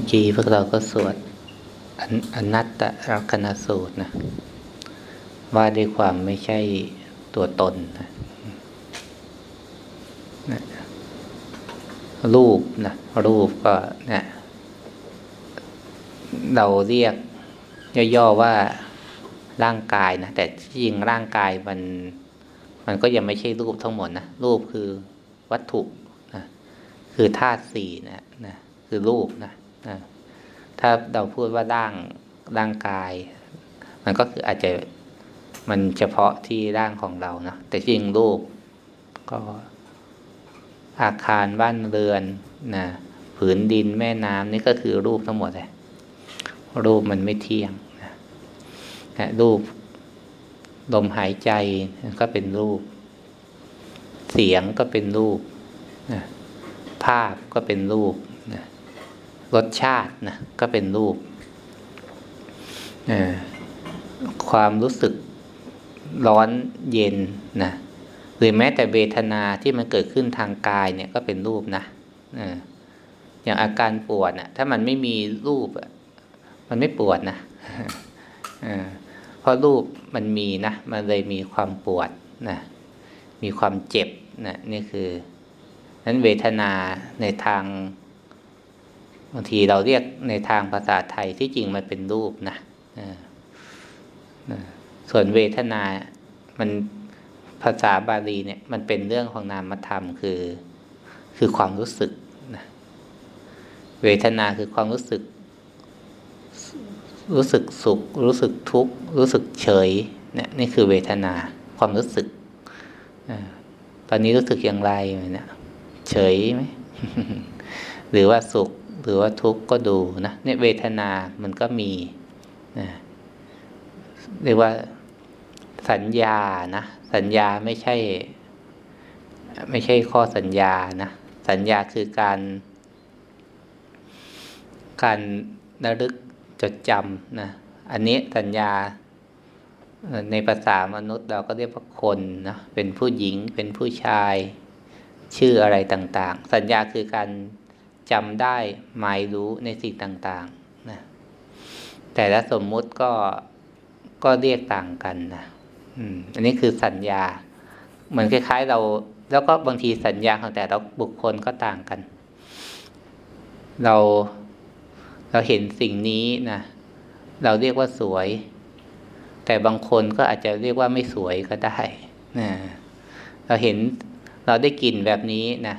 มื่อกี้พวกเราก็สวดอนัตตลักษณสูตรนะว่าด้วยความไม่ใช่ตัวตนนะนะรูปนะรูปก็นะเราเรียกย่อๆว่าร่างกายนะแต่จริงร่างกายมัน มันก็ยังไม่ใช่รูปทั้งหมดนะรูปคือวัตถุนะคือธาตุสี่นะนะคือรูปนะ ถ้าเราพูดว่าร่างร่างกาย มันก็คืออาจจะมันเฉพาะที่ร่างของเรานะแต่จริงรูปก็อาคารบ้านเรือนนะผืนดินแม่น้ำนี่ก็คือรูปทั้งหมดเลยรูปมันไม่เที่ยงนะรูปลมหายใจก็เป็นรูป เสียงก็เป็นรูปนะภาพก็เป็นรูป รสชาตินะก็เป็นรูป ความรู้สึกร้อนเย็นนะหรือแม้แต่เวทนาที่มันเกิดขึ้นทางกายเนี่ยก็เป็นรูปนะอย่างอาการปวดนะถ้ามันไม่มีรูปมันไม่ปวดนะเพราะรูปมันมีนะ มันเลยมีความปวดนะมีความเจ็บนะนี่คือนั้นเวทนาในทาง บางทีเราเรียกในทางภาษาไทยที่จริงมันเป็นรูปนะส่วนเวทนา มันภาษาบาลีเนี่ย มันเป็นเรื่องของนามธรรมคือ คือความรู้สึกนะเวทนาคือความรู้สึก รู้สึกสุข รู้สึกทุกข์ รู้สึกเฉย เนี่ยนี่คือเวทนา ความรู้สึกตอนนี้รู้สึกอย่างไรเนี่ยเฉยไหมหรือว่าสุข หรือว่าทุกข์ก็ดูนะเนี่ยเวทนามันก็มีนะเรียกว่าสัญญานะสัญญาไม่ใช่ ไม่ใช่ข้อสัญญานะสัญญาคือการ การระลึกจดจำนะอันนี้สัญญาในภาษามนุษย์เราก็เรียกว่าคนนะเป็นผู้หญิงเป็นผู้ชาย ชื่ออะไรต่าง ๆ สัญญาคือการ จำได้หมายรู้ในสิ่งต่างๆนะแต่ละสมมุติก็ก็เรียกต่างกันนะอืมอันนี้คือสัญญา เหมือนคล้าย ๆ เรา แล้วก็บางทีสัญญาของแต่ละบุคคลก็ต่างกัน เราเราเห็นสิ่งนี้นะเราเรียกว่าสวย แต่บางคนก็อาจจะเรียกว่าไม่สวยก็ได้นะเราเห็นเราได้กลิ่นแบบนี้นะ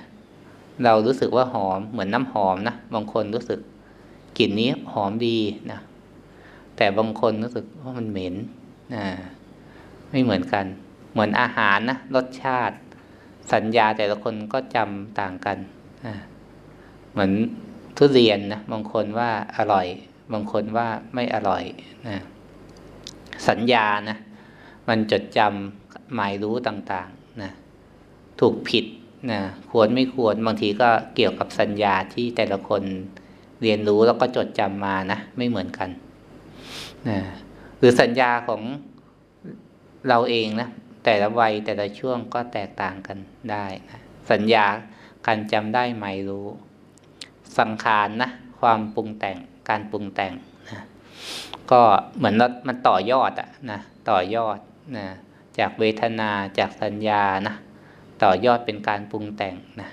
เรารู้สึกว่าหอมเหมือนน้ำหอมนะบางคนรู้สึกกลิ่นนี้หอมดีนะแต่บางคนรู้สึกว่ามันเหม็นนะไม่เหมือนกัน เหมือนอาหารนะรสชาติ สัญญาแต่ละคนก็จำต่างกันนะเหมือนทุเรียนนะบางคนว่าอร่อย บางคนว่าไม่อร่อยนะสัญญานะมันจดจำหมายรู้ต่างๆนะถูกผิด นะควรไม่ควรบางทีก็เกี่ยวกับสัญญาที่แต่ละคนเรียนรู้แล้วก็จดจำมานะ ไม่เหมือนกันนะหรือสัญญาของเราเองนะ แต่ละวัยแต่ละช่วงก็แตกต่างกันได้นะสัญญาการจำได้หมายรู้ สังขารนะความปรุงแต่งการปรุงแต่งนะก็เหมือนมันต่อยอดอะนะต่อยอดนะจากเวทนาจากสัญญานะ ต่อยอดเป็นการปรุงแต่งนะ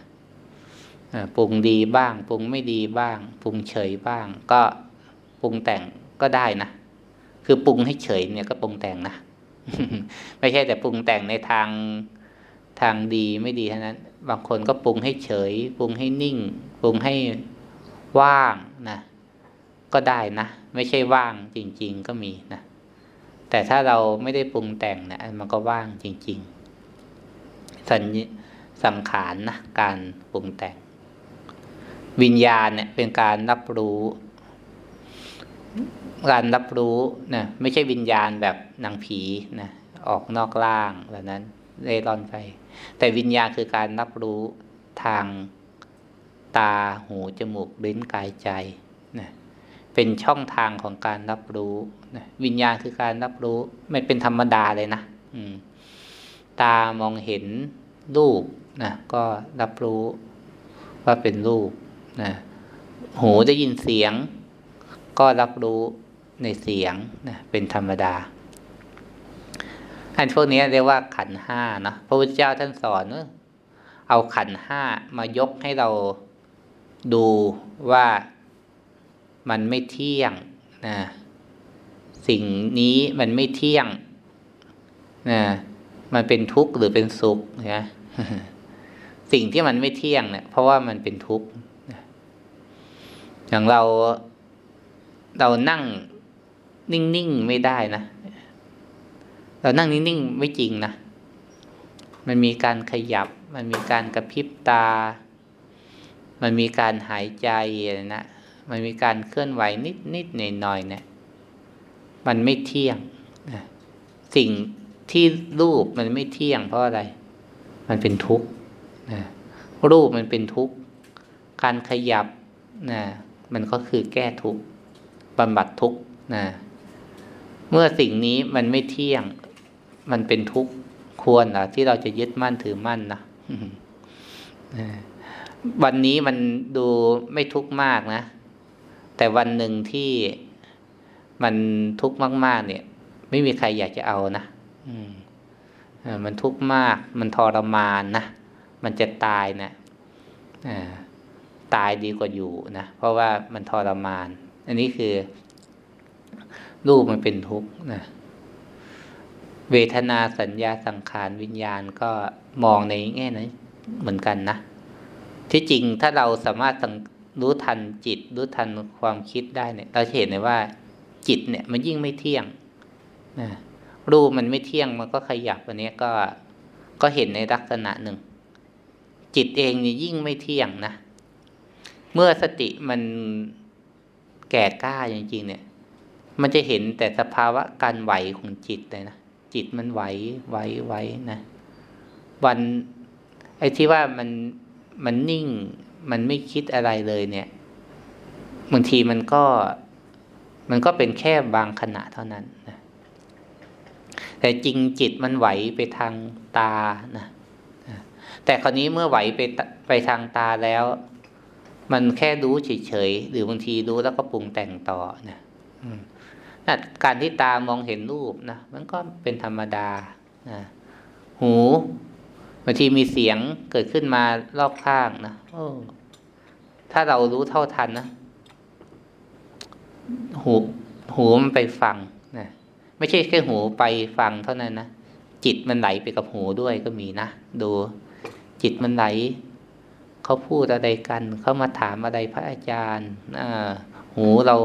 ปรุงดีบ้าง ปรุงไม่ดีบ้าง ปรุงเฉยบ้าง ก็ปรุงแต่งก็ได้นะคือปรุงให้เฉยเนี่ยก็ปรุงแต่งนะไม่ใช่แต่ปรุงแต่งในทางทางดีไม่ดีเท่านั้น บางคนก็ปรุงให้เฉย ปรุงให้นิ่ง ปรุงให้ว่างนะก็ได้นะ ไม่ใช่ว่างจริง ๆ ก็มีนะแต่ถ้าเราไม่ได้ปรุงแต่งนะมันก็ว่างจริง ๆ สัญสังขารนนะการปรุงแต่ง วิญญาณเนี่ยเป็นการรับรู้การรับรู้นะไม่ใช่วิญญาณแบบนางผีนะออกนอกล่างแบบนั้นเร่ร่อนไป แต่วิญญาณคือการรับรู้ทางตาหูจมูกลิ้นกายใจนะเป็นช่องทางของการรับรู้นะวิญญาณคือการรับรู้ไม่เป็นธรรมดาเลยนะอืม ตามองเห็นรูปนะก็รับรู้ว่าเป็นรูปนะหูได้ยินเสียง ก็รับรู้ในเสียงนะเป็นธรรมดา อันพวกนี้เรียกว่าขันห้านะพระพุทธเจ้าท่านสอนเอาขันห้ามายกให้เราดูว่ามันไม่เที่ยงนะสิ่งนี้มันไม่เที่ยงนะ มันเป็นทุกข์หรือเป็นสุขนะสิ่งที่มันไม่เที่ยงเนะี่ยเพราะว่ามันเป็นทุกข์อย่างเราเรานั่งนิ่งๆไม่ได้นะ เรานั่งนิ่งๆไม่จริงนะ มันมีการขยับ มันมีการกระพริบตา มันมีการหายใจนะ มันมีการเคลื่อนไหวนิดนิดหน่อยหน่ยนะมันไม่เที่ยงนะสิ่ง ที่รูปมันไม่เที่ยงเพราะอะไร มันเป็นทุกข์นะรูปมันเป็นทุกข์ การขยับนะมันก็คือแก้ทุกข์บำบัดทุกข์นะเมื่อสิ่งนี้มันไม่เที่ยง มันเป็นทุกข์ควรนะที่เราจะยึดมั่นถือมั่นนะวันนี้มันดูไม่ทุกข์มากนะ แต่วันหนึ่งที่มันทุกข์มาก ๆ เนี่ย ไม่มีใครอยากจะเอานะ มันทุกข์มาก มันทรมานนะ มันจะตายนะตายดีกว่าอยู่นะ เพราะว่ามันทรมาน อันนี้คือรูปมันเป็นทุกข์นะ เวทนาสัญญาสังขารวิญญาณก็มองในแง่นั้นเหมือนกันนะ ที่จริงถ้าเราสามารถรู้ทันจิต รู้ทันความคิดได้เนี่ย เราเห็นเลยว่าจิตเนี่ย มันยิ่งไม่เที่ยงนะ รูปมันไม่เที่ยงมันก็ขยับอันนี้ก็ก็เห็นในลักษณะหนึ่ง จิตเองเนี่ยยิ่งไม่เที่ยงนะ เมื่อสติมันแก่กล้าจริงๆเนี่ย มันจะเห็นแต่สภาวะการไหวของจิตเลยนะจิตมันไหวไหวไหวนะวันไอ้ที่ว่ามันมันนิ่ง มันไม่คิดอะไรเลยเนี่ยบางทีมันก็ มันก็เป็นแค่บางขณะเท่านั้นนะ แต่จริงจิตมันไหวไปทางตานะแต่คราวนี้เมื่อไหวไปไปทางตาแล้ว มันแค่รู้เฉยๆหรือบางทีรู้แล้วก็ปรุงแต่งต่อนะนะการที่ตามองเห็นรูปนะมันก็เป็นธรรมดานะหูบางทีมีเสียงเกิดขึ้นมารอบข้างนะโอ้ถ้าเรารู้เท่าทันนะ หู หูมันไปฟัง ไม่ใช่แค่หูไปฟังเท่านั้นนะจิตมันไหลไปกับหูด้วยก็มีนะดูจิตมันไหลเขาพูดอะไรกันเขามาถามอะไรพระอาจารย์หูเรา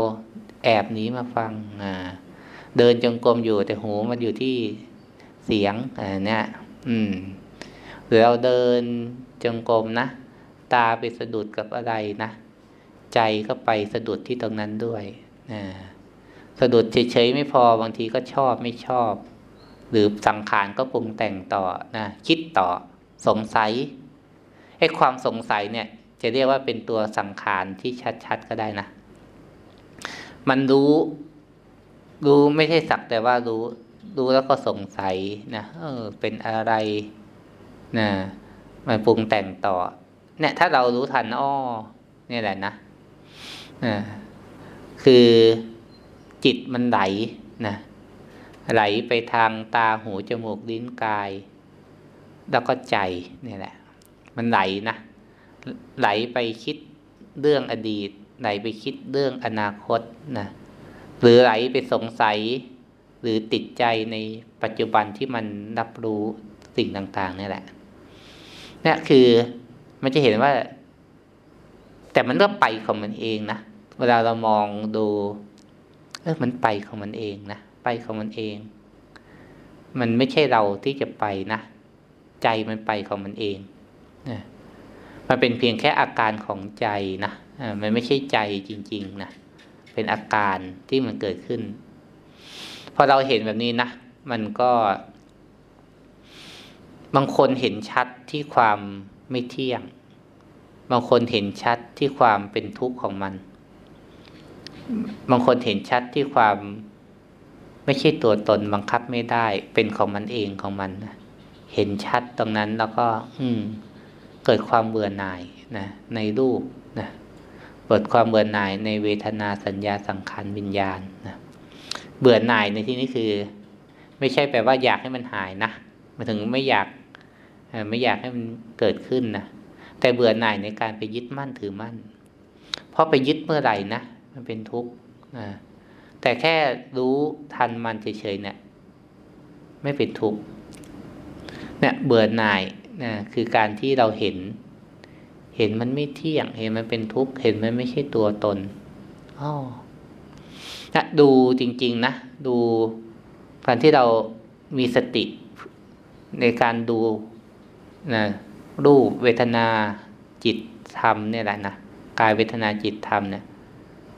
แอบหนีมาฟังเดินจงกรมอยู่แต่หูมันอยู่ที่เสียงอเนี่ยอืมหรือเราเดินจงกรมนะตาไปสะดุดกับอะไรนะ ใจก็ไปสะดุดที่ตรงนั้นด้วยนะ สะดุดเฉยๆไม่พอบางทีก็ชอบไม่ชอบ หรือสังขารก็ปรุงแต่งต่อนะคิดต่อสงสัยไอ้ความสงสัยเนี่ย จะเรียกว่าเป็นตัวสังขารที่ชัดๆก็ได้นะ มันรู้รู้ไม่ใช่สักแต่ว่ารู้ รู้แล้วก็สงสัยนะเออ เป็นอะไรนะมันปรุงแต่งต่อ เนี่ย ถ้าเรารู้ทันอ้อเนี่ยแหละนะนะคือ จิตมันไหลนะไหลไปทางตาหูจมูกลิ้นกาย แล้วก็ใจนี่แหละ มันไหลนะไหลไปคิดเรื่องอดีต ไหลไปคิดเรื่องอนาคตนะหรือไหลไปสงสัย หรือติดใจในปัจจุบันที่มันรับรู้สิ่งต่างๆนี่แหละนี่คือมันจะเห็นว่า แต่มันก็ไปของมันเองนะเวลาเรามองดู เออมันไปของมันเองนะไปของมันเอง มันไม่ใช่เราที่จะไปนะ ใจมันไปของมันเองนะมันเป็นเพียงแค่อาการของใจนะมันไม่ใช่ใจจริง ๆนะเป็นอาการที่มันเกิดขึ้น พอเราเห็นแบบนี้นะมันก็ บางคนเห็นชัดที่ความไม่เที่ยง บางคนเห็นชัดที่ความเป็นทุกข์ของมัน บางคนเห็นชัดที่ความไม่ใช่ตัวตนบังคับไม่ได้ เป็นของมันเองของมันนะเห็นชัดตรงนั้นแล้วก็ อืม เกิดความเบื่อหน่ายนะในรูปนะเกิดความเบื่อหน่ายในเวทนาสัญญาสังขารวิญญาณนะเบื่อหน่ายในที่นี้คือ ไม่ใช่แปลว่าอยากให้มันหายนะมาถึงไม่อยากไม่อยากให้มันเกิดขึ้นนะแต่เบื่อหน่ายในการไปยึดมั่นถือมั่นเพราะไปยึดเมื่อไหร่นะ มันเป็นทุกข์นะแต่แค่รู้ทันมันเฉยๆเนี่ย ไม่เป็นทุกข์เนี่ยเบื่อหน่ายนะคือการที่เราเห็น เห็นมันไม่เที่ยง เห็นมันเป็นทุกข์เห็นมันไม่ใช่ตัวตนอ๋อนะดูจริง ๆ นะ ดูการที่เรามีสติในการดูนะรูปเวทนาจิตธรรมเนี่ยแหละนะกายเวทนาจิตธรรมเนี่ย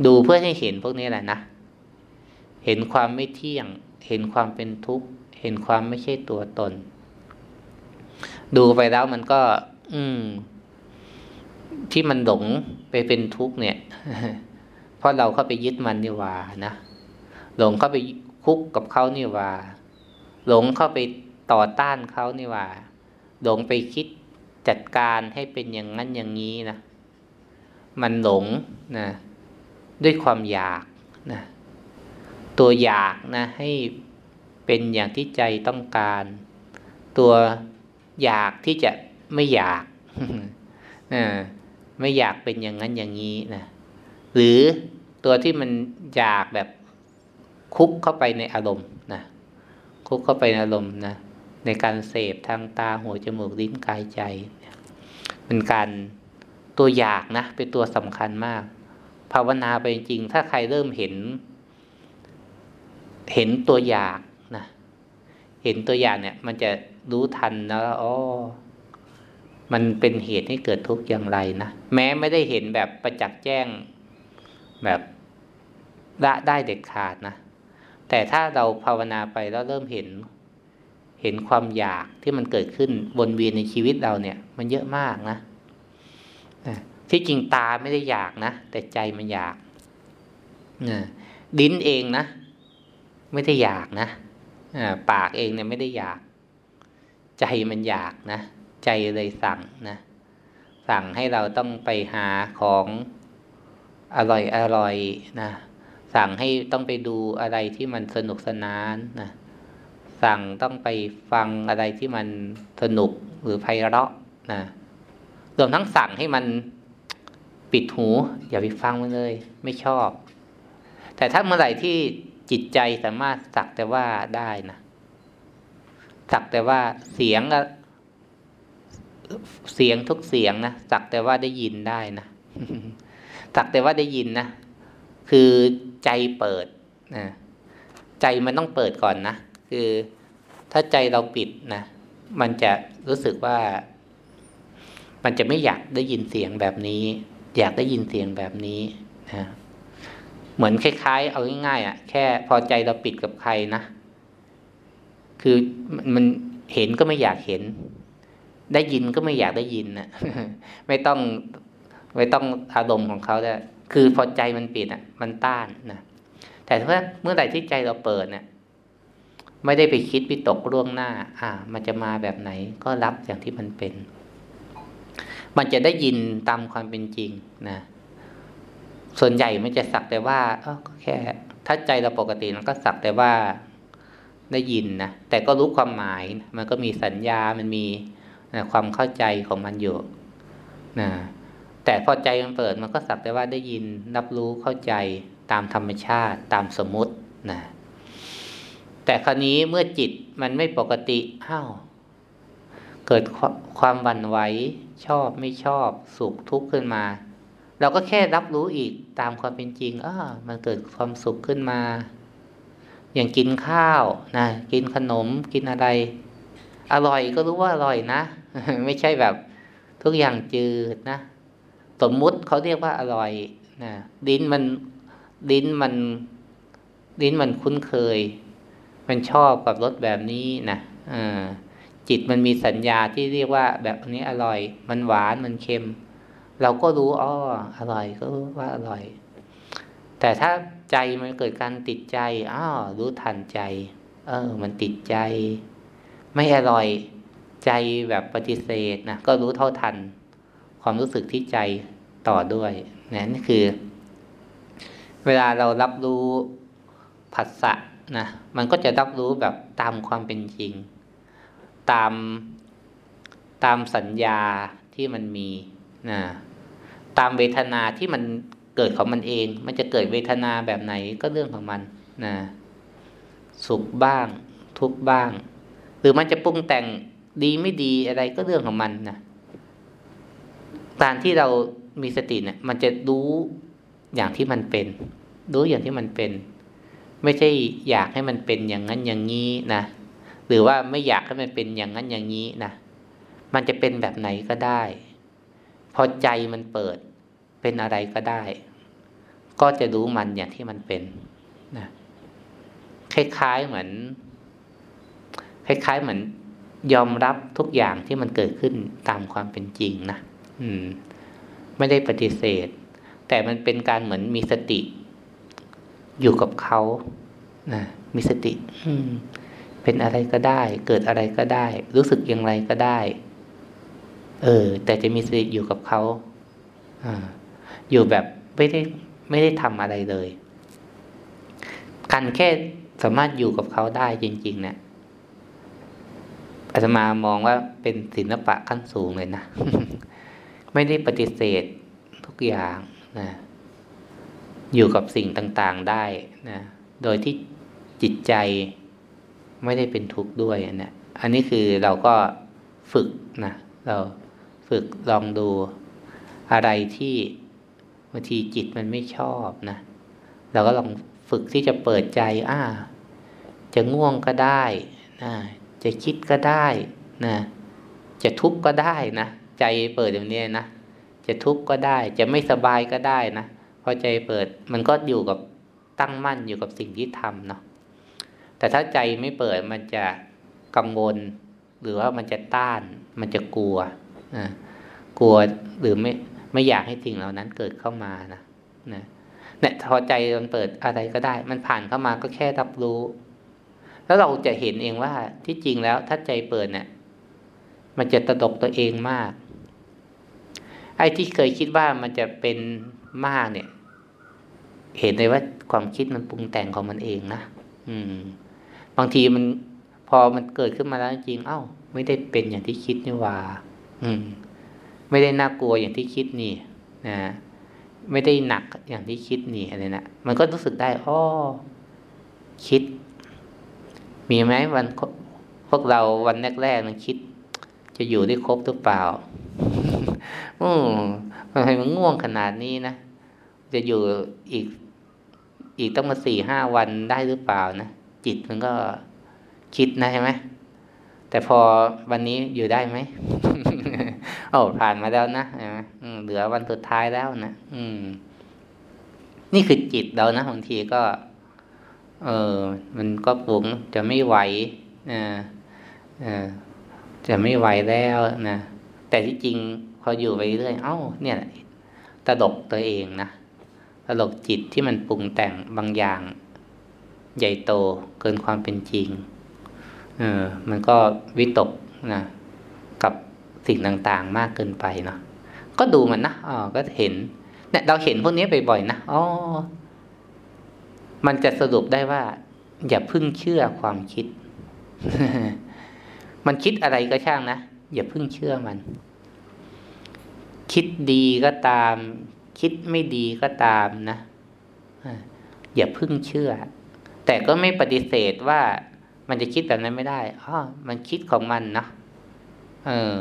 ดูเพื่อให้เห็นพวกนี้แหละนะ เห็นความไม่เที่ยง เห็นความเป็นทุกข์ เห็นความไม่ใช่ตัวตน ดูไปแล้วมันก็ อืม ที่มันหลงไปเป็นทุกข์เนี่ย เพราะเราเข้าไปยึดมันนี่ว่านะ หลงเข้าไปคุกกับเขานี่ว่า หลงเข้าไปต่อต้านเขานี่ว่า หลงไปคิดจัดการให้เป็นอย่างนั้นอย่างนี้นะ มันหลงนะ ด้วยความอยากนะตัวอยากนะให้เป็นอย่างที่ใจต้องการ ตัวอยากที่จะไม่อยากไม่อยากเป็นอย่างนั้นอย่างนี้นะหรือตัวที่มันอยากแบบคุกเข้าไปในอารมณ์นะคุกเข้าไปในอารมณ์นะในการเสพทางตาหูจมูกลิ้นกายใจเป็นการตัวอยากนะเป็นตัวสำคัญมาก ภาวนาไปจริง ถ้าใครเริ่มเห็น เห็นตัวอย่ากนะเห็นตัวอย่างเนี่ย มันจะรู้ทันนะอ๋อมันเป็นเหตุให้เกิดทุกข์อย่างไรนะแม้ไม่ได้เห็นแบบประจักษ์แจ้งแบบละได้เด็ดขาดนะแต่ถ้าเราภาวนาไปแล้วเริ่มเห็นเห็นความอยากที่มันเกิดขึ้นบนเวียนในชีวิตเราเนี่ย มันเยอะมากนะ ที่จริงตาไม่ได้อยากนะ แต่ใจมันอยากนะดิ้นเองนะ ไม่ได้อยากนะปากเองเนี่ยไม่ได้อยาก ใจมันอยากนะ ใจเลยสั่งนะสั่งให้เราต้องไปหาของอร่อยอร่อยนะสั่งให้ต้องไปดูอะไรที่มันสนุกสนานนะสั่งต้องไปฟังอะไรที่มันสนุกหรือไพเราะนะรวมทั้งสั่งให้มัน ปิดหู อย่าไปฟังมันเลย ไม่ชอบ แต่ถ้าเมื่อไหร่ที่จิตใจสามารถสักแต่ว่าได้นะสักแต่ว่าเสียงเสียงทุกเสียงนะสักแต่ว่าได้ยินได้นะสักแต่ว่าได้ยินนะคือใจเปิดนะใจมันต้องเปิดก่อนนะคือถ้าใจเราปิดนะมันจะรู้สึกว่า มันจะไม่อยากได้ยินเสียงแบบนี้ อยากได้ยินเสียงแบบนี้นะเหมือนคล้ายๆ เอาง่ายๆอะแค่พอใจเราปิดกับใครนะ คือมันเห็นก็ไม่อยากเห็น ได้ยินก็ไม่อยากได้ยินนะไม่ต้องไม่ต้องอารมณ์ของเขาแล้วคือพอใจมันปิดอะ มันต้านนะแต่ถ้าเมื่อไหร่ที่ใจเราเปิดเนี่ยไม่ได้ไปคิดวิตกล่วงหน้า อ่า มันจะมาแบบไหนก็รับอย่างที่มันเป็น มันจะได้ยินตามความเป็นจริงนะส่วนใหญ่มันจะสักแต่ว่าเออแค่ ถ้าใจเราปกติมันก็สักแต่ว่าได้ยินนะแต่ก็รู้ความหมายมันก็มีสัญญามันมีนะความเข้าใจของมันอยู่นะแต่พอใจมันเปิดมันก็สักแต่ว่าได้ยินรับรู้เข้าใจตามธรรมชาติตามสมมตินะแต่คราวนี้เมื่อจิตมันไม่ปกติอ้าว เกิดความวันไหวชอบไม่ชอบสุขทุกข์ขึ้นมา เราก็แค่รับรู้อีกตามความเป็นจริงอ้ามันเกิดความสุขขึ้นมา อย่างกินข้าวนะกินขนมกินอะไร อร่อยก็รู้ว่าอร่อยนะ ไม่ใช่แบบทุกอย่างจืดนะ สมมุติเขาเรียกว่าอร่อยนะลิ้นมันลิ้นมันลิ้นมันคุ้นเคย มันชอบกับรสแบบนี้นะอ่า จิตมันมีสัญญาที่เรียกว่า แบบนี้อร่อย มันหวานมันเค็ม เราก็รู้อ๋ออร่อยก็รู้ว่าอร่อย แต่ถ้าใจมันเกิดการติดใจอ้าวรู้ทันใจ เออ มันติดใจ ไม่อร่อยใจแบบปฏิเสธนะก็รู้เท่าทัน ความรู้สึกที่ใจต่อด้วยนะนี่คือ เวลาเรารับรู้ผัสสะนะมันก็จะรับรู้แบบตามความเป็นจริง ตามตามสัญญาที่มันมีนะตามเวทนาที่มันเกิดของมันเอง มันจะเกิดเวทนาแบบไหนก็เรื่องของมันนะสุขบ้าง ทุกบ้าง หรือมันจะปรุงแต่งดีไม่ดีอะไรก็เรื่องของมันนะการที่เรามีสติเนี่ย มันจะรู้อย่างที่มันเป็น รู้อย่างที่มันเป็น ไม่ใช่อยากให้มันเป็นอย่างนั้นอย่างนี้นะ หรือว่าไม่อยากให้มันเป็นอย่างนั้นอย่างนี้นะมันจะเป็นแบบไหนก็ได้ พอใจมันเปิดเป็นอะไรก็ได้ ก็จะรู้มันอย่างที่มันเป็นนะคล้ายๆเหมือน คล้ายๆเหมือนยอมรับทุกอย่างที่มันเกิดขึ้นตามความเป็นจริงนะอืม ไม่ได้ปฏิเสธ แต่มันเป็นการเหมือนมีสติ อยู่กับเขานะมีสติ อืม เป็นอะไรก็ได้ เกิดอะไรก็ได้ รู้สึกอย่างไรก็ได้ เออ แต่จะมีสติอยู่กับเขาอ่าอยู่แบบไม่ได้ไม่ได้ทำอะไรเลยการแค่สามารถอยู่กับเขาได้จริง ๆ เนะี่ยอาตมามองว่าเป็นศิลปะขั้นสูงเลยนะ ไม่ได้ปฏิเสธทุกอย่างนะอยู่กับสิ่งต่างๆได้นะ โดยที่จิตใจ ไม่ได้เป็นทุกข์ด้วยนะอันนี้คือเราก็ฝึกนะเราฝึกลองดูอะไรที่บางทีจิตมันไม่ชอบนะเราก็ลองฝึกที่จะเปิดใจอ่าจะง่วงก็ได้นะจะคิดก็ได้นะจะทุกข์ก็ได้นะใจเปิดอย่างนี้นะจะทุกข์ก็ได้ จะไม่สบายก็ได้นะพอใจเปิดมันก็อยู่กับตั้งมั่นอยู่กับสิ่งที่ทำเนาะ แต่ถ้าใจไม่เปิดมันจะกังวล หรือว่ามันจะต้าน มันจะกลัวนะกลัวหรือไม่ไม่อยากให้สิ่งเหล่านั้นเกิดเข้ามานะนะเนี่ยพอใจมันเปิดอะไรก็ได้ มันผ่านเข้ามาก็แค่รับรู้ แล้วเราจะเห็นเองว่าที่จริงแล้วถ้าใจเปิดเนี่ย มันจะตะดกตัวเองมาก ไอ้ที่เคยคิดว่ามันจะเป็นมากเนี่ย เห็นเลยว่าความคิดมันปรุงแต่งของมันเองนะอืม บางทีมันพอมันเกิดขึ้นมาแล้วจริง เอ้า ไม่ได้เป็นอย่างที่คิดนี่ว่า อืม ไม่ได้น่ากลัวอย่างที่คิดนี่ นะไม่ได้หนักอย่างที่คิดนี่อะไรนะมันก็รู้สึกได้อ้อคิด มีไหมวันพวกเราวันแรกๆมันคิด จะอยู่ได้ครบหรือเปล่าอืมทำไมมันง่วงขนาดนี้นะจะอยู่อีก อีกต้องมาสี่ห้าวันได้หรือเปล่านะ จิตมันก็คิดนะใช่ไหมแต่พอวันนี้อยู่ได้ไหมโอ้ผ่านมาแล้วนะเหลือวันสุดท้ายแล้วนะอืม นี่คือจิตเรานะบางทีก็ เออมันก็ปุงจะไม่ไหวนะจะไม่ไหวแล้วนะแต่ที่จริงพออยู่ไปเรื่อยเอ้า เนี่ยตลกตัวเองนะตลกจิตที่มันปรุงแต่งบางอย่าง ใหญ่โตเกินความเป็นจริงเออมันก็วิตกนะกับสิ่งต่างๆมากเกินไปเนาะก็ดูมันนะอ๋อก็เห็นเนี่ยเราเห็นพวกนี้บ่อยๆนะอ๋อมันจะสรุปได้ว่า อย่าพึ่งเชื่อความคิด มันคิดอะไรก็ช่างนะอย่าพึ่งเชื่อมัน คิดดีก็ตาม คิดไม่ดีก็ตามนะอย่าพึ่งเชื่อ แต่ก็ไม่ปฏิเสธว่ามันจะคิดแบบนั้นไม่ได้อ๋อมันคิดของมันนะเออ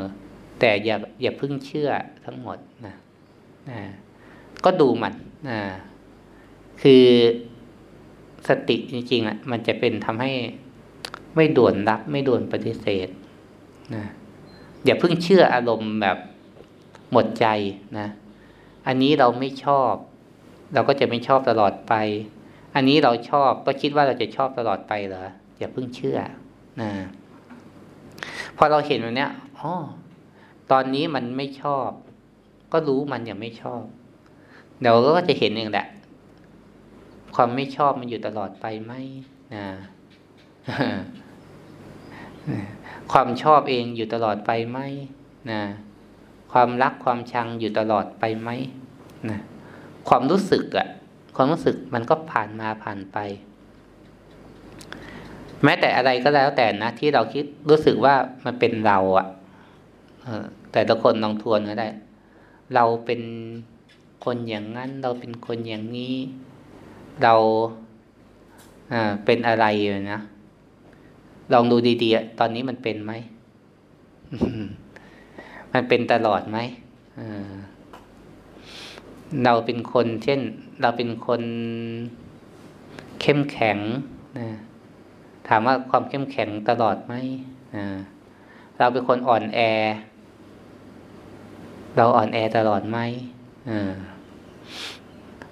แต่อย่าอย่าพึ่งเชื่อทั้งหมดนะนะก็ดูมันนะคือสติจริงๆอะ มันจะเป็นทำให้ไม่ด่วนรับ ไม่ด่วนปฏิเสธนะอย่าเพิ่งเชื่ออารมณ์แบบหมดใจนะ อันนี้เราไม่ชอบ เราก็จะไม่ชอบตลอดไป อันนี้เราชอบก็คิดว่าเราจะชอบตลอดไปเหรออย่าเพิ่งเชื่อนะพอเราเห็นแบบนี้อ๋อตอนนี้มันไม่ชอบ ก็รู้มันอย่างไม่ชอบ เดี๋ยวก็จะเห็นเองแหละ ความไม่ชอบมันอยู่ตลอดไปไหมนะความชอบเองอยู่ตลอดไปไหมนะความรักความชังอยู่ตลอดไปไหมนะความรู้สึกอะ ความรู้สึกมันก็ผ่านมาผ่านไป แม้แต่อะไรก็แล้วแต่นะที่เราคิดรู้สึกว่ามันเป็นเราอะแต่ละคนลองทวนก็ได้ เราเป็นคนอย่างนั้น เราเป็นคนอย่างนี้ เราอ่าเป็นอะไรนะลองดูดีๆ ตอนนี้มันเป็นไหม มันเป็นตลอดไหม เราเป็นคน เช่น เราเป็นคนเข้มแข็งนะถามว่าความเข้มแข็งตลอดไหมเราเป็นคนอ่อนแอ เราอ่อนแอตลอดไหม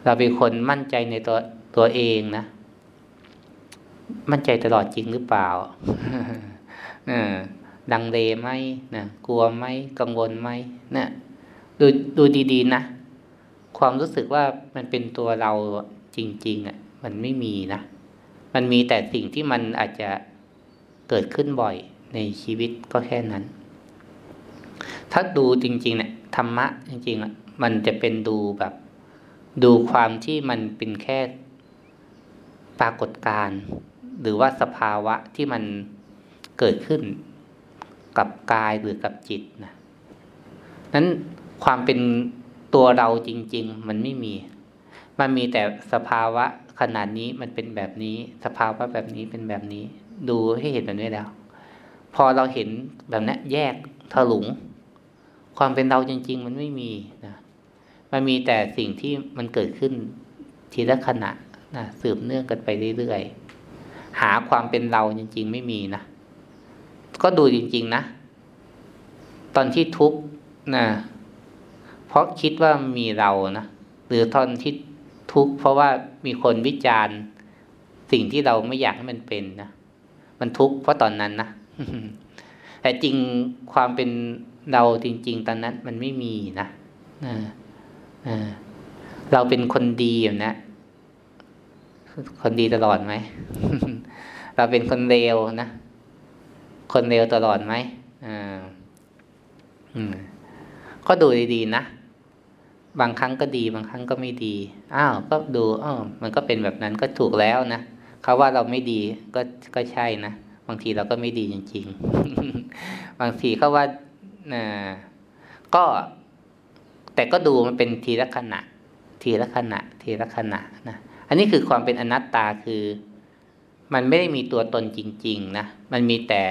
เราเป็นคนมั่นใจในตัวตัวเองนะ มั่นใจตลอดจริงหรือเปล่าดังเลไหมนะกลัวไหมกังวลไหมนะดูดูดี ๆ นะ ความรู้สึกว่ามันเป็นตัวเราจริงๆอะมันไม่มีนะ มันมีแต่สิ่งที่มันอาจจะเกิดขึ้นบ่อยในชีวิตก็แค่นั้น ถ้าดูจริงๆเนี่ยธรรมะจริงๆอะมันจะเป็นดูแบบ ดูความที่มันเป็นแค่ปรากฏการณ์หรือว่าสภาวะที่มันเกิดขึ้นกับกายหรือกับจิตนะนั้นความเป็น ตัวเราจริง ๆ มันไม่มี มันมีแต่สภาวะขนาดนี้มันเป็นแบบนี้ สภาวะแบบนี้เป็นแบบนี้ ดูให้เห็นแบบนี้แล้ว พอเราเห็นแบบนี้แยกถลุง ความเป็นเราจริง ๆ มันไม่มีนะมันมีแต่สิ่งที่มันเกิดขึ้นทีละขณะนะสืบเนื่องกันไปเรื่อยๆหาความเป็นเราจริง ๆ ไม่มีนะก็ดูจริง ๆ นะ ตอนที่ทุกข์นะ เพราะคิดว่ามีเรานะหรือตอนที่ทุกข์เพราะว่ามีคนวิจารณ์ สิ่งที่เราไม่อยากให้มันเป็นนะมันทุกข์เพราะตอนนั้นนะแต่จริงความเป็นเราจริง ๆ ตอนนั้นมันไม่มีนะเราเป็นคนดีอยู่นะ คนดีตลอดไหม เราเป็นคนเลวนะ คนเลวตลอดไหมอ่าก็ดูดีๆนะ บางครั้งก็ดี บางครั้งก็ไม่ดี อ้าวก็ดูอ้าวมันก็เป็นแบบนั้นก็ถูกแล้วนะเขาว่าเราไม่ดีก็ก็ใช่นะบางทีเราก็ไม่ดีจริง ๆ บางทีเขาว่านะก็แต่ก็ดูมันเป็นทีละขณะ ทีละขณะ ทีละขณะนะอันนี้คือความเป็นอนัตตาคือ มันไม่ได้มีตัวตนจริง ๆ นะมันมีแต่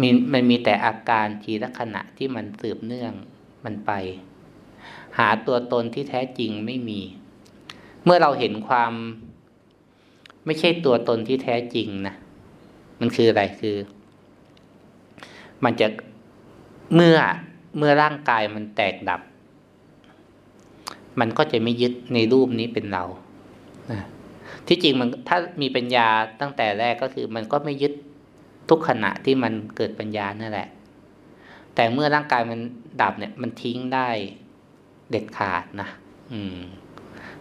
มีมันมีแต่อาการทีละขณะที่มันสืบเนื่องมันไปาตัวตนที่แท้จริงไม่มี เมื่อเราเห็นความ ไม่ใช่ตัวตนที่แท้จริงนะมันคืออะไรคือ มันจะเมื่อเมื่อร่างกายมันแตกดับ มันก็จะไม่ยึดในรูปนี้เป็นเราที่จริงมันถ้ามีปัญญาตั้งแต่แรกก็คือ มันก็ไม่ยึดทุกขณะที่มันเกิดปัญญานั่นแหละ แต่เมื่อร่างกายมันดับเนี่ย มันทิ้งได้ เด็ดขาดนะอืม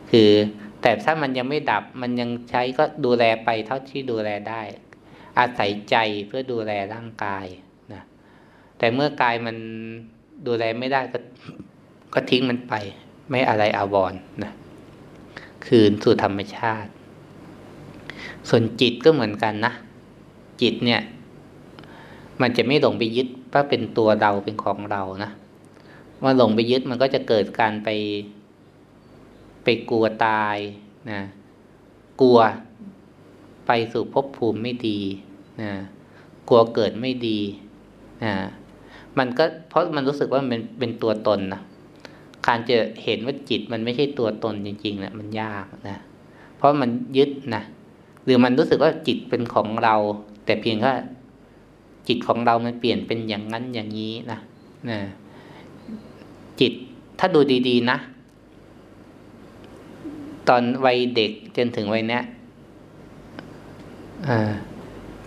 คือแต่ถ้ามันยังไม่ดับมันยังใช้ก็ดูแลไปเท่าที่ดูแลได้ อาศัยใจเพื่อดูแลร่างกายนะแต่เมื่อกายมันดูแลไม่ได้ก็ก็ทิ้งมันไป ไม่อะไรอาวรนะคืนสู่ธรรมชาติ ส่วนจิตก็เหมือนกันนะจิตเนี่ย มันจะไม่หลงไปยึดว่าเป็นตัวเราเป็นของเรานะ ว่าหลงไปยึดมันก็จะเกิดการไป ไปกลัวตายนะกลัวไปสู่ภพภูมิไม่ดีนะกลัวเกิดไม่ดีนะมันก็เพราะมันรู้สึกว่ามันเป็นตัวตนนะการจะเห็นว่าจิตมันไม่ใช่ตัวตนจริงๆนะมันยากนะเพราะมันยึดนะหรือมันรู้สึกว่าจิตเป็นของเรา แต่เพียงแค่จิตของเรามันเปลี่ยนเป็นอย่างนั้นอย่างนี้นะนะ จิต ถ้าดูดี ๆ นะ ตอนวัยเด็กจนถึงวัยนี้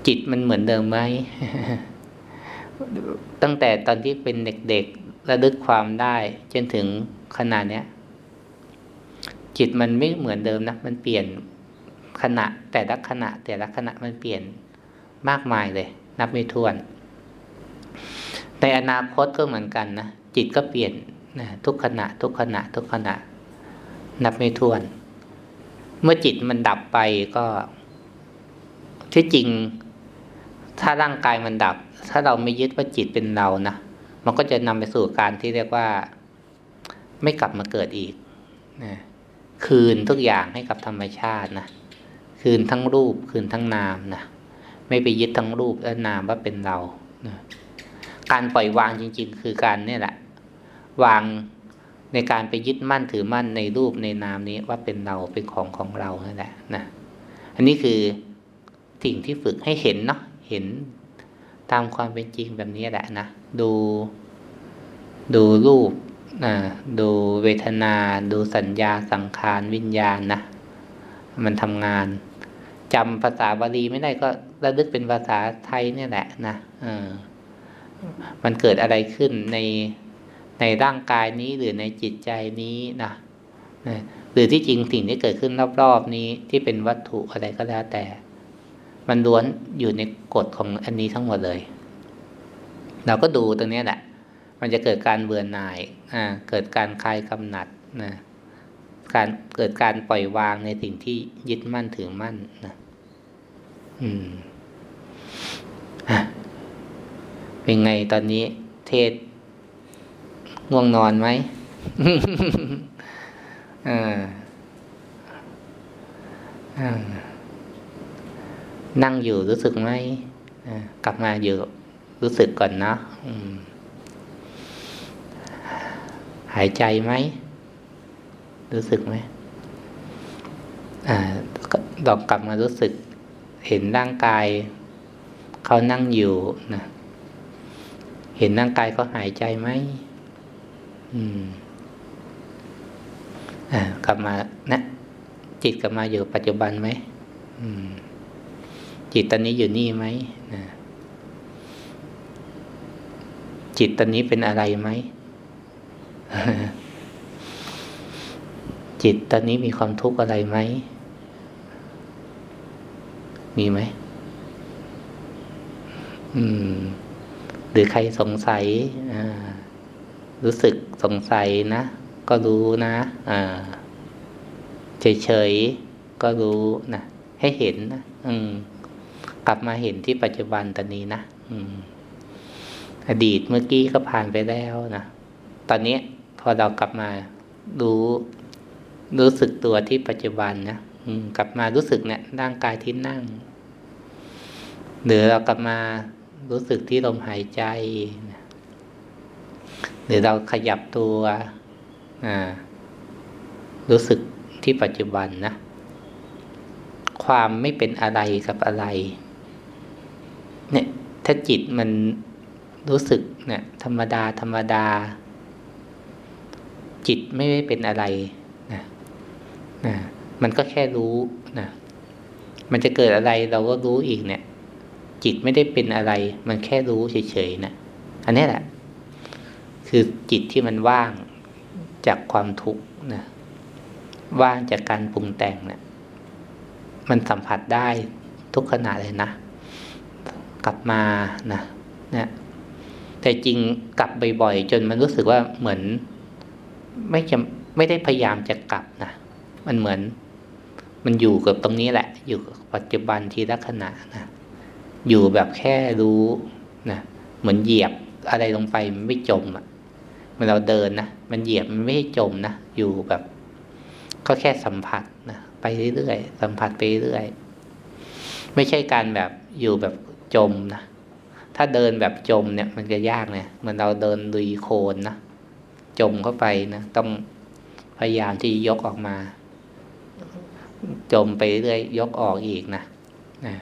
จิตมันเหมือนเดิมไหม ตั้งแต่ตอนที่เป็นเด็กๆระลึกความได้จนถึงขนาดนี้ย จิตมันไม่เหมือนเดิมนะ มันเปลี่ยนขณะแต่ละขณะ แต่ละขณะมันเปลี่ยนมากมายเลย นับไม่ถ้วน ในอนาคตก็เหมือนกันนะ จิตก็เปลี่ยน นะทุกขณะ ทุกขณะ ทุกขณะ นับไม่ถ้วน เมื่อจิตมันดับไปก็ที่จริง ถ้าร่างกายมันดับ ถ้าเราไม่ยึดว่าจิตเป็นเรานะมันก็จะนำไปสู่การที่เรียกว่า ไม่กลับมาเกิดอีกนะคืนทุกอย่างให้กับธรรมชาตินะคืนทั้งรูป คืนทั้งนามนะไม่ไปยึดทั้งรูปและนามว่าเป็นเรานะการปล่อยวางจริง ๆ คือการนี่แหละ วางในการไปยึดมั่นถือมั่นในรูปในนามนี้ว่าเป็นเราเป็นของของเรานั่นแหละนะอันนี้คือสิ่งที่ฝึกให้เห็นเนาะเห็นตามความเป็นจริงแบบนี้แหละนะดูดูรูปนะดูเวทนา ดูสัญญาสังขารวิญญาณนะมันทำงานจำภาษาบาลีไม่ได้ก็ระลึกเป็นภาษาไทยเนี่ยแหละนะเออมันเกิดอะไรขึ้นใน ในร่างกายนี้หรือในจิตใจนี้นะหรือที่จริงสิ่งที่เกิดขึ้นรอบๆนี้ที่เป็นวัตถุอะไรก็แล้วแต่ มันล้วนอยู่ในกฎของอันนี้ทั้งหมดเลย เราก็ดูตรงนี้แหละ มันจะเกิดการเบื่อหน่ายอ่าเกิดการคลายกำหนัดนะการเกิดการปล่อยวางในสิ่งที่ยึดมั่นถือมั่นนะอืมเป็นไงตอนนี้เทศ ง่วงนอนไหมนั่งอยู่รู้สึกไหมกลับมาอยู่รู้สึกก่อนนะหายใจไหม รู้สึกไหมลองกลับมารู้สึก เห็นร่างกาย เขานั่งอยู่นะเห็นร่างกายเขาหายใจไหม อืมอ่ากลับมานะจิตกลับมาอยู่ปัจจุบันไหมอืม จิตตอนนี้อยู่นี่ไหมนะจิตตอนนี้เป็นอะไรไหมจิตตอนนี้มีความทุกข์อะไรไหม มีไหม อืม หรือใครสงสัย อ่า รู้สึกสงสัยนะ ก็รู้นะอ่าเฉยก็รู้นะให้เห็นนะอืม กลับมาเห็นที่ปัจจุบันตอนนี้นะอืม อดีตเมื่อกี้ก็ผ่านไปแล้วนะตอนนี้พอเรากลับมารู้รู้สึกตัวที่ปัจจุบันนะกลับมารู้สึกเนี่ยร่างกายที่นั่งหรือเรากลับมารู้สึกที่ลมหายใจนะ รือเราขยับตัวรู้สึกที่ปัจจุบันนะ ความไม่เป็นอะไรกับอะไร เนี่ย ถ้าจิตมันรู้สึกเนี่ย ธรรมดา ธรรมดา จิตไม่ได้เป็นอะไรนะนะมันก็แค่รู้นะมันจะเกิดอะไรเราก็รู้อีกเนี่ย จิตไม่ได้เป็นอะไร มันแค่รู้เฉยๆนะอันนี้แหละ คือจิตที่มันว่างจากความทุกข์นะว่างจากการปรุงแต่งเนะี่ยมันสัมผัสได้ทุกขณะเลยนะ กลับมานะเนี่ยแต่จริงกลับบ่อยๆ จนมันรู้สึกว่าเหมือนไม่จะไม่ได้พยายามจะกลับนะมันเหมือนมันอยู่กับตรงนี้แหละ อยู่กับปัจจุบันทีละขณะนะอยู่แบบแค่รู้นะเหมือนเหยียบอะไรลงไปไม่จมอะ่ มันเราเดินนะมันเหยียบมันไม่ให้จมนะอยู่แบบ ก็แค่สัมผัสนะไปเรื่อยๆสัมผัสไปเรื่อยไม่ใช่การแบบอยู่แบบจมนะถ้าเดินแบบจมเนี่ย มันจะยากเนี่ยมือนเราเดินลุยโคลนนะจมเข้าไปนะต้องพยายามที่ยกออกมา จมไปเรื่อยยกออกอีกนะนะ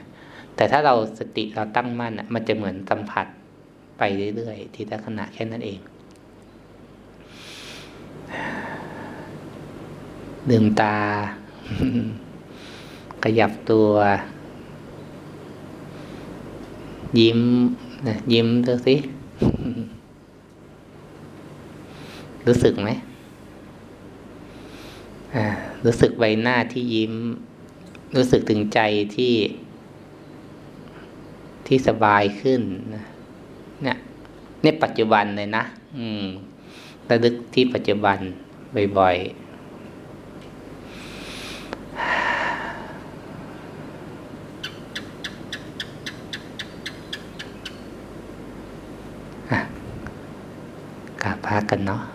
แต่ถ้าเราสติเราตั้งมั่นอะ มันจะเหมือนสัมผัสไปเรื่อยๆทีละขณะแค่นั้นเอง ลืมตา ขยับตัว ยิ้มนะยิ้มดูสิ รู้สึกไหมรู้สึกใบหน้าที่ยิ้ม รู้สึกถึงใจที่ที่สบายขึ้นเนี่ยนี่ปัจจุบันเลยนะ อืมระลึกที่ปัจจุบันบ่อยๆ Hình.